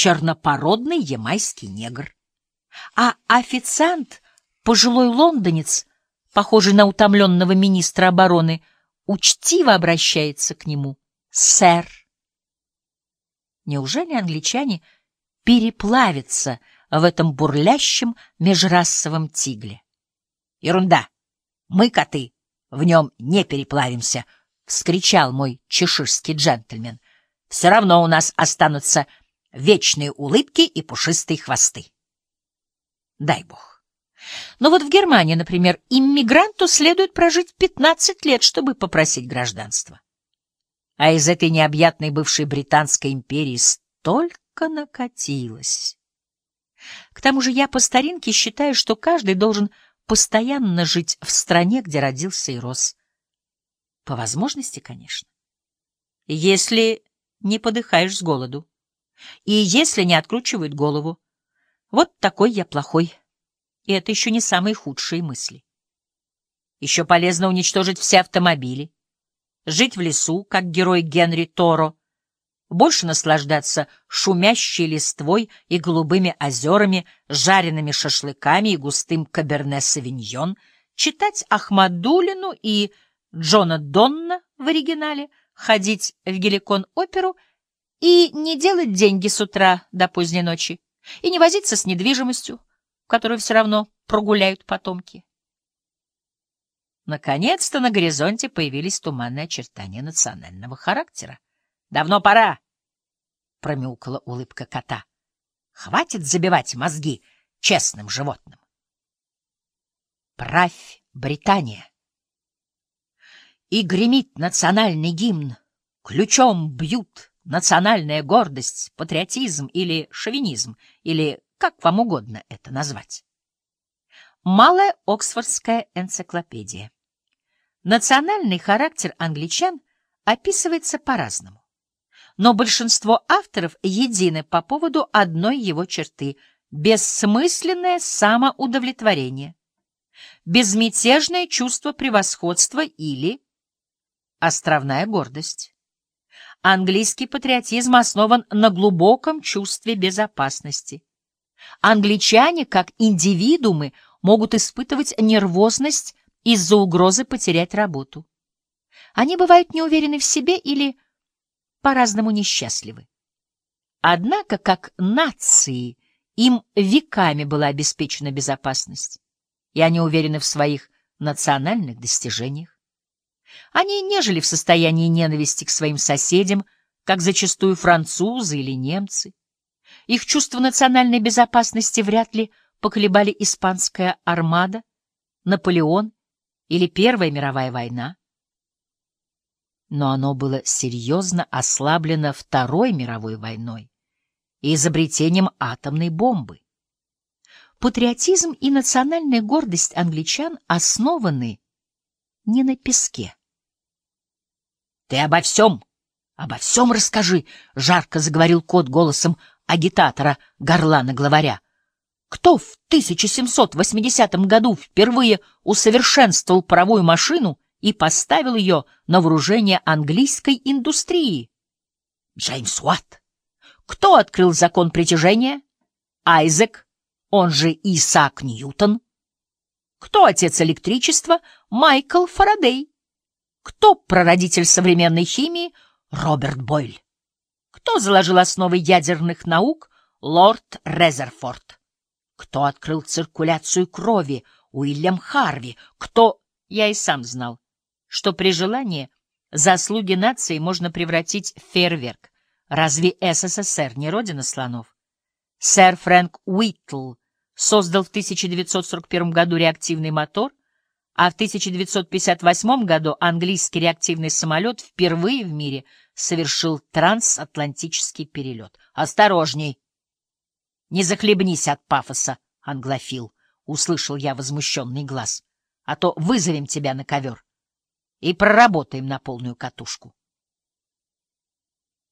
чернопородный ямайский негр. А официант, пожилой лондонец, похожий на утомленного министра обороны, учтиво обращается к нему «сэр». Неужели англичане переплавятся в этом бурлящем межрасовом тигле? Ерунда! Мы, коты, в нем не переплавимся, — вскричал мой чеширский джентльмен. Все равно у нас останутся вечные улыбки и пушистые хвосты. Дай бог. Но вот в Германии, например, иммигранту следует прожить 15 лет, чтобы попросить гражданство. А из этой необъятной бывшей Британской империи столько накатилось. К тому же я по старинке считаю, что каждый должен постоянно жить в стране, где родился и рос. По возможности, конечно. Если не подыхаешь с голоду. И если не откручивают голову. Вот такой я плохой. И это еще не самые худшие мысли. Еще полезно уничтожить все автомобили, жить в лесу, как герой Генри Торо, больше наслаждаться шумящей листвой и голубыми озерами, жареными шашлыками и густым каберне-савиньон, читать Ахмадулину и Джона Донна в оригинале, ходить в Геликон-оперу и не делать деньги с утра до поздней ночи, и не возиться с недвижимостью, которую все равно прогуляют потомки. Наконец-то на горизонте появились туманные очертания национального характера. «Давно пора!» — промяукала улыбка кота. «Хватит забивать мозги честным животным!» «Правь, Британия!» И гремит национальный гимн, ключом бьют национальная гордость, патриотизм или шовинизм, или как вам угодно это назвать. Малая Оксфордская энциклопедия. Национальный характер англичан описывается по-разному. Но большинство авторов едины по поводу одной его черты — бессмысленное самоудовлетворение, безмятежное чувство превосходства или островная гордость. Английский патриотизм основан на глубоком чувстве безопасности. Англичане, как индивидуумы, могут испытывать нервозность из-за угрозы потерять работу. Они бывают неуверены в себе или по-разному несчастливы. Однако, как нации, им веками была обеспечена безопасность, и они уверены в своих национальных достижениях. Они не жили в состоянии ненависти к своим соседям, как зачастую французы или немцы. Их чувство национальной безопасности вряд ли поколебали испанская армада, Наполеон или Первая мировая война. Но оно было серьезно ослаблено Второй мировой войной и изобретением атомной бомбы. Патриотизм и национальная гордость англичан основаны не на песке. Ты обо всем, обо всем расскажи, — жарко заговорил кот голосом агитатора горлана-главаря. Кто в 1780 году впервые усовершенствовал паровую машину и поставил ее на вооружение английской индустрии? Джеймс Уатт. Кто открыл закон притяжения? Айзек, он же Исаак Ньютон. Кто отец электричества? Майкл Фарадей. Кто прародитель современной химии? Роберт Бойль. Кто заложил основы ядерных наук? Лорд Резерфорд. Кто открыл циркуляцию крови? Уильям Харви. Кто... Я и сам знал, что при желании заслуги нации можно превратить в фейерверк. Разве СССР не родина слонов? Сэр Фрэнк Уитл создал в 1941 году реактивный мотор, а в 1958 году английский реактивный самолет впервые в мире совершил трансатлантический перелет. «Осторожней! Не захлебнись от пафоса, англофил!» — услышал я возмущенный глаз. «А то вызовем тебя на ковер и проработаем на полную катушку».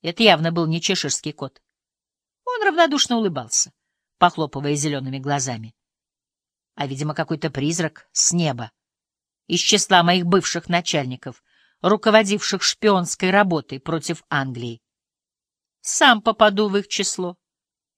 Это явно был не чеширский кот. Он равнодушно улыбался, похлопывая зелеными глазами. А, видимо, какой-то призрак с неба из числа моих бывших начальников, руководивших шпионской работой против Англии. Сам попаду в их число.